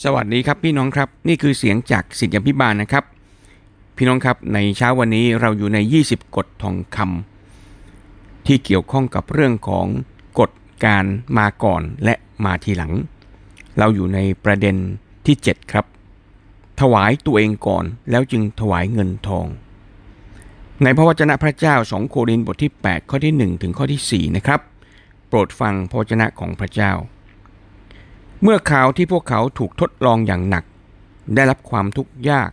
สวัสดีครับพี่น้องครับ นี่คือเสียงจากสิทธิพิบาลนะครับ พี่น้องครับในเช้าวันนี้เราอยู่ใน 20 กฎทองคำที่เกี่ยวข้องกับเรื่องของกฎการมาก่อนและมาทีหลัง เราอยู่ในประเด็นที่ 7 ครับ ถวายตัวเองก่อนแล้วจึงถวายเงินทอง ในพระวจนะพระเจ้า 2 โครินธ์บทที่ 8 ข้อที่ 1 ถึงข้อที่ 4 นะครับ โปรดฟังพระวจนะของพระเจ้า เมื่อข่าวที่พวกเขาถูกทดลองอย่างหนัก ได้รับความทุกข์ยาก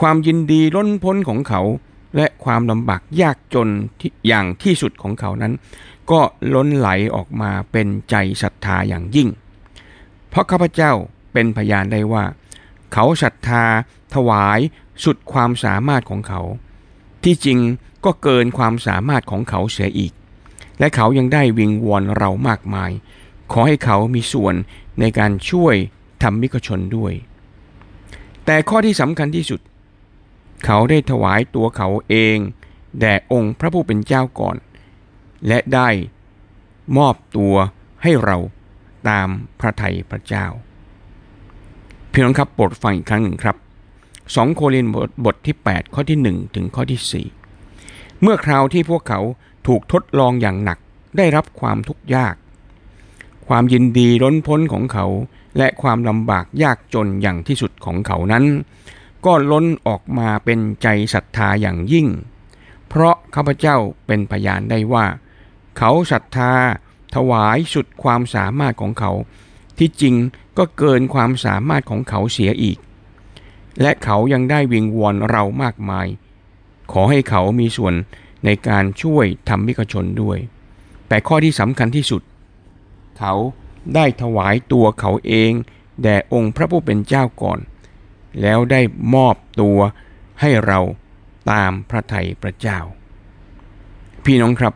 ความยินดีล้นพ้นของเขา และความลำบากยากจนที่อย่างที่สุดของเขานั้น ก็ล้นไหลออกมาเป็นใจศรัทธาอย่างยิ่ง เพราะข้าพเจ้าเป็นพยานได้ว่า เขาศรัทธา ถวายสุดความสามารถของเขา ที่จริงก็เกินความสามารถของเขาเสียอีก และเขายังได้วิงวอนเรามากมาย ขอให้เขามีส่วนในการช่วยธรรมิกชนด้วย แต่ข้อที่สำคัญที่สุด เขาได้ถวายตัวเขาเองแด่องค์พระผู้เป็นเจ้าก่อน และได้มอบตัวให้เราตามพระทัยพระเจ้า เพี่น้องครับโปรดฟังอีกครั้งหนึ่งครับ2โครินธ์บทที่ 8 ข้อที่ 1 ถึงข้อที่ 4 เมื่อคราวที่พวกเขาถูกทดลองอย่างหนักได้รับความทุกข์ยาก ความยินดีล้นพ้นของเขา และความลำบากยากจนอย่างที่สุดของเขานั้น ก็ล้นออกมาเป็นใจศรัทธาอย่างยิ่ง เพราะข้าพเจ้าเป็นพยานได้ว่า เขาศรัทธาถวายสุดความสามารถของเขา ที่จริงก็เกินความสามารถของเขาเสียอีก และเขายังได้วิงวอนเรามากมาย ขอให้เขามีส่วนในการช่วยทำมิกชนด้วย แต่ข้อที่สำคัญที่สุด เขาได้ถวายตัวเขาเองแด่องค์พระผู้เป็นเจ้าก่อน แล้วได้มอบตัวให้เราตามพระทัยพระเจ้า พี่น้องครับ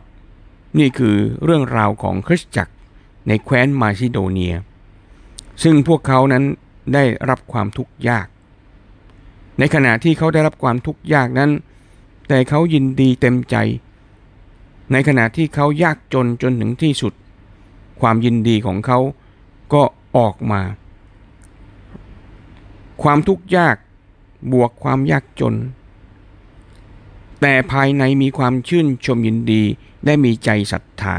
นี่คือเรื่องราวของคริสตจักรในแคว้นมาซิโดเนีย ซึ่งพวกเขานั้นได้รับความทุกข์ยาก ในขณะที่เขาได้รับความทุกข์ยากนั้น แต่เขายินดีเต็มใจ ในขณะที่เขายากจนจนถึงที่สุด ความยินดีของเขาก็ออกมา ความทุกข์ยากบวกความยากจน แต่ภายในมีความชื่นชมยินดีได้มีใจศรัทธา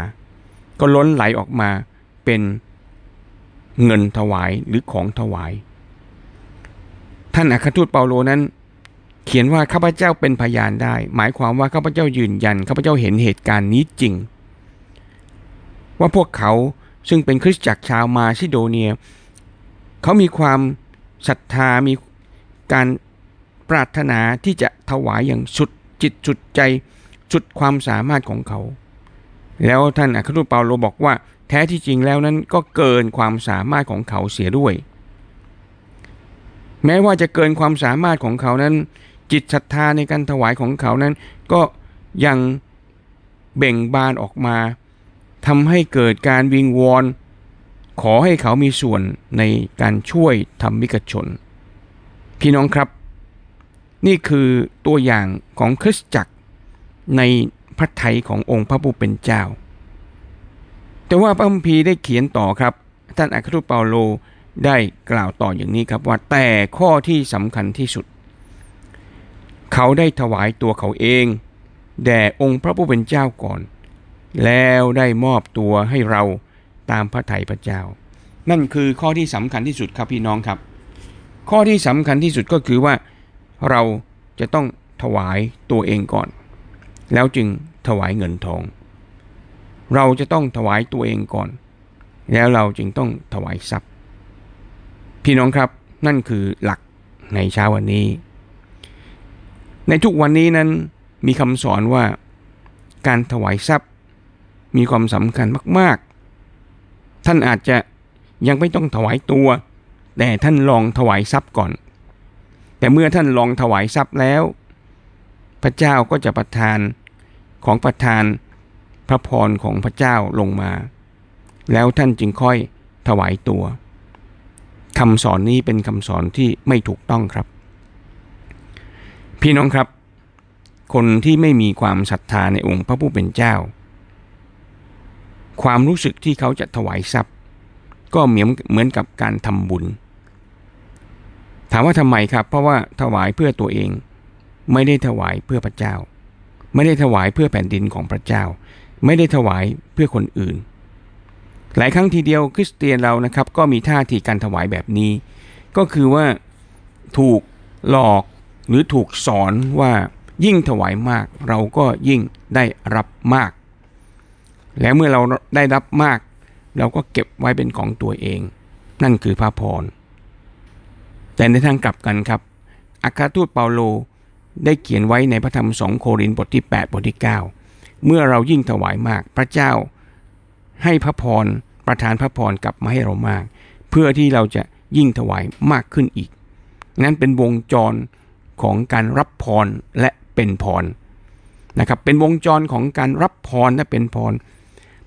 ก็ล้นไหลออกมาเป็นเงินถวายหรือของถวาย ท่านอัครทูตเปาโลนั้น เขียนว่าข้าพเจ้าเป็นพยานได้ หมายความว่าข้าพเจ้ายืนยันข้าพเจ้าเห็นเหตุการณ์นี้จริง ว่าพวกเขาซึ่งเป็นคริสตจักรชาวมาซิโดเนีย เขามีความศรัทธามีการปรารถนาที่จะถวายอย่างสุดจิตสุดใจสุดความสามารถของเขา แล้วท่านอัครทูตเปาโลบอกว่า แท้ที่จริงแล้วนั้นก็เกินความสามารถของเขาเสียด้วย แม้ว่าจะเกินความสามารถของเขานั้น จิตศรัทธาในการถวายของเขานั้น ก็ยังเบ่งบานออกมา ทำให้เกิดการวิงวอน ขอให้เขามีส่วนในการช่วยทำมิกชน พี่น้องครับ นี่คือตัวอย่างของคริสตจักรในพระทัยขององค์พระผู้เป็นเจ้า แต่ว่าพระคัมภีร์ได้เขียนต่อครับ ท่านอัครทูตเปาโลได้กล่าวต่ออย่างนี้ครับว่าแต่ข้อที่สำคัญที่สุด เขาได้ถวายตัวเขาเอง แด่องค์พระผู้เป็นเจ้าก่อน แล้วได้มอบตัวให้เราตามพระทัยพระเจ้า นั่นคือข้อที่สำคัญที่สุดครับพี่น้องครับ ข้อที่สำคัญที่สุดก็คือว่าเราจะต้องถวายตัวเองก่อน แล้วจึงถวายเงินทอง เราจะต้องถวายตัวเองก่อน แล้วเราจึงต้องถวายทรัพย์ พี่น้องครับนั่นคือหลักในเช้าวันนี้ ในทุกวันนี้นั้นมีคำสอนว่าการถวายทรัพย์ มีความสำคัญมากๆ ท่านอาจจะยังไม่ต้องถวายตัว แต่ท่านลองถวายทรัพย์ก่อน แต่เมื่อท่านลองถวายทรัพย์แล้ว พระเจ้าก็จะประทานของประทานพระพรของพระเจ้าลงมา แล้วท่านจึงค่อยถวายตัวคำสอนนี้เป็นคำสอนที่ไม่ถูกต้องครับ พี่น้องครับ คนที่ไม่มีความศรัทธาในองค์พระผู้เป็นเจ้า ความรู้สึกที่เขาจะถวายทรัพย์ ก็เหมือนเหมือนกับการทำบุญ ถามว่าทำไมครับ เพราะว่าถวายเพื่อตัวเอง ไม่ได้ถวายเพื่อพระเจ้า ไม่ได้ถวายเพื่อแผ่นดินของพระเจ้า ไม่ได้ถวายเพื่อคนอื่น หลายครั้งทีเดียวคริสเตียนเรานะครับ ก็มีท่าทีการถวายแบบนี้ ก็คือว่าถูกหลอกหรือถูกสอนว่ายิ่งถวายมากเราก็ยิ่งได้รับมาก แล้วเมื่อเราได้รับมาก เราก็เก็บไว้เป็นของตัวเอง นั่นคือพระพร แต่ในทางกลับกันครับอาคาทูตเปาโลได้เขียนไว้ในพระธรรมสองโครินธ์บทที่ 8 บทที่ 9 เมื่อเรายิ่งถวายมาก พระเจ้าให้พระพรประทานพระพรกลับมาให้เรามาก เพื่อที่เราจะยิ่งถวายมากขึ้นอีก นั้นเป็นวงจรของการรับพรและเป็นพรนะครับเป็นวงจรของการรับพรและเป็นพร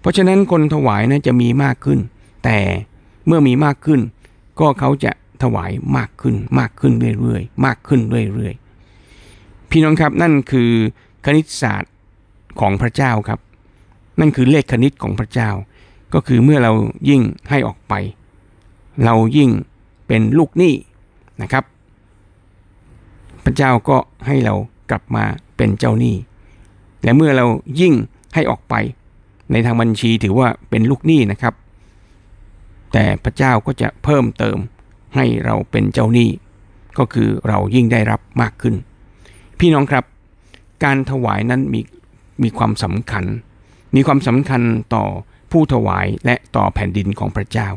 เพราะฉะนั้นคนถวายนะจะมีมากขึ้น แต่เมื่อมีมากขึ้น ก็เขาจะถวายมากขึ้นมากขึ้นเรื่อยๆ มากขึ้นเรื่อยๆ พี่น้องครับนั่นคือคณิตศาสตร์ของพระเจ้าครับ นั่นคือเลขคณิตของพระเจ้า ก็คือเมื่อเรายิ่งให้ออกไป เรายิ่งเป็นลูกหนี้นะครับ พระเจ้าก็ให้เรากลับมาเป็นเจ้าหนี้และเมื่อเรายิ่งให้ออกไป ในทางบัญชีถือว่าเป็นลูกหนี้นะครับ แต่พระเจ้าก็จะเพิ่มเติมให้เราเป็นเจ้าหนี้ ก็คือเรายิ่งได้รับมากขึ้น พี่น้องครับ การถวายนั้นมีมีความสำคัญ มีความสำคัญต่อผู้ถวายและต่อแผ่นดินของพระเจ้า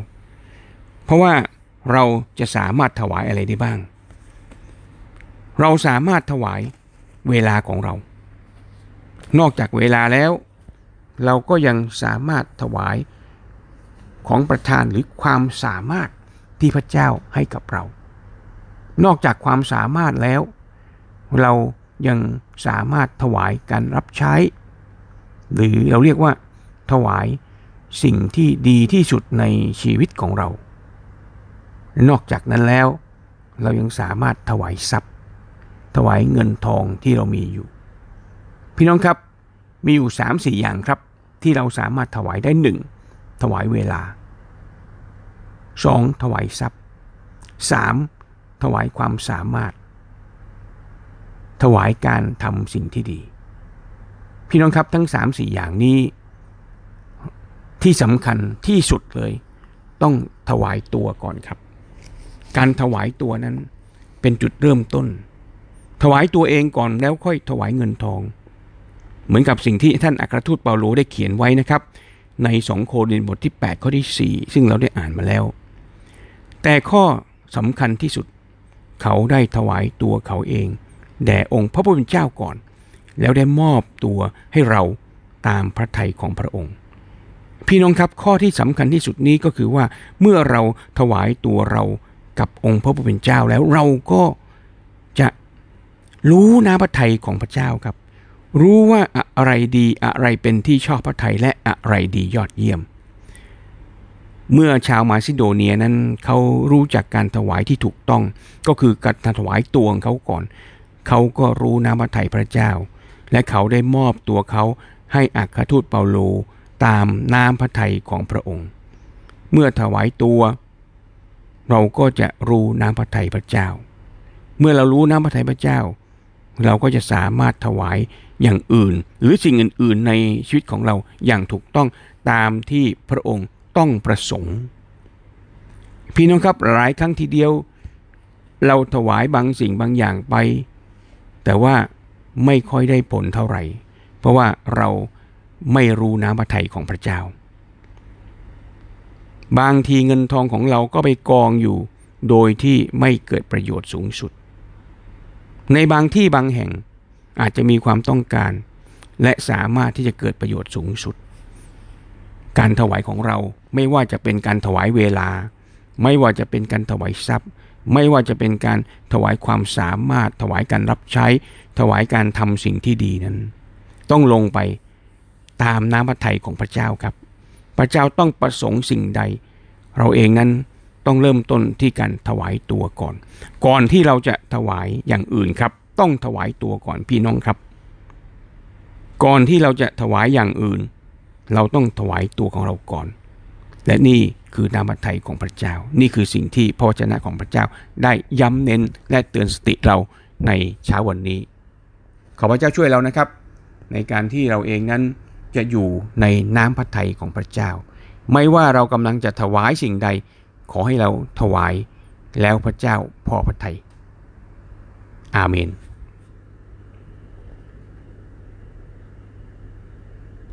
เพราะว่าเราจะสามารถถวายอะไรได้บ้าง เราสามารถถวายเวลาของเรา นอกจากเวลาแล้ว เราก็ยังสามารถถวายของประทานหรือความสามารถที่พระเจ้าให้กับเรา นอกจากความสามารถแล้ว เรายังสามารถถวายการรับใช้ หรือเราเรียกว่า ถวายสิ่งที่ดีที่สุดในชีวิตของเรา นอกจากนั้นแล้ว เรายังสามารถถวายทรัพย์ ถวายเงินทองที่เรามีอยู่ พี่น้องครับมีอยู่สามสี่อย่างครับ ที่เราสามารถถวายได้หนึ่งถวายเวลาสองถวายทรัพย์สามถวายความสามารถ ถวายการทำสิ่งที่ดี พี่น้องครับทั้งสามสี่อย่างนี้ ที่สำคัญที่สุดเลย ต้องถวายตัวก่อนครับ การถวายตัวนั้นเป็นจุดเริ่มต้น ถวายตัวเองก่อนแล้วค่อยถวายเงินทอง เหมือนกับสิ่งที่ท่านอัครทูตเปาโลได้เขียนไว้นะครับ ในสองโครินธ์บทที่ 8 ข้อที่ 4 ซึ่งเราได้อ่านมาแล้ว แต่ข้อสำคัญที่สุด เขาได้ถวายตัวเขาเอง แด่องค์พระผู้เป็นเจ้าก่อน แล้วได้มอบตัวให้เราตามพระทัยของพระองค์ พี่น้องครับข้อที่สำคัญที่สุดนี้ก็คือว่าเมื่อเราถวายตัวเรากับองค์พระผู้เป็นเจ้าแล้วเราก็จะรู้น้ำพระทัยของพระเจ้าครับ รู้ว่าอะไรดีอะไรเป็นที่ชอบพระทัยและอะไรดียอดเยี่ยม เมื่อชาวมาซิโดเนียนั้นเขารู้จักการถวายที่ถูกต้อง ก็คือการถวายตัวของเขาก่อน เขาก็รู้น้ำพระทัยพระเจ้า และเขาได้มอบตัวเขาให้อัครทูตเปาโลตามน้ำพระทัยของพระองค์ เมื่อถวายตัว เราก็จะรู้น้ำพระทัยพระเจ้า เมื่อเรารู้น้ำพระทัยพระเจ้า เราก็จะสามารถถวาย อย่างอื่น หรือสิ่งอื่น ๆ ในชีวิตของเราอย่างถูกต้องตามที่พระองค์ต้องประสงค์ พี่น้องครับหลายครั้งทีเดียว เราถวายบางสิ่งบางอย่างไป แต่ว่าไม่ค่อยได้ผลเท่าไหร่ เพราะว่าเราไม่รู้น้ำพระทัยของพระเจ้า บางทีเงินทองของเราก็ไปกองอยู่โดยที่ไม่เกิดประโยชน์สูงสุด ในบางที่บางแห่ง อาจจะมีความต้องการ และสามารถที่จะเกิดประโยชน์สูงสุด การถวายของเราไม่ว่าจะเป็นการถวายเวลา ไม่ว่าจะเป็นการถวายทรัพย์ ไม่ว่าจะเป็นการถวายความสามารถ ถวายการรับใช้ ถวายการทำสิ่งที่ดีนั้น ต้องลงไปตามน้ำพระทัยของพระเจ้าครับ พระเจ้าต้องประสงค์สิ่งใด เราเองนั้นต้องเริ่มต้นที่การถวายตัวก่อน ก่อนที่เราจะถวายอย่างอื่นครับ ต้องถวายตัวก่อนพี่น้องครับ ก่อนที่เราจะถวายอย่างอื่น เราต้องถวายตัวของเราก่อน และนี่คือน้ำพระทัยของพระเจ้า นี่คือสิ่งที่พระวจนะของพระเจ้า ได้ย้ำเน้นและเตือนสติเราในเช้าวันนี้ ขอพระเจ้าช่วยเรานะครับ ในการที่เราเองนั้นจะอยู่ในน้ำพระทัยของพระเจ้า ไม่ว่าเรากำลังจะถวายสิ่งใด ขอให้เราถวายแล้วพระเจ้าพอพระทัยอาเมน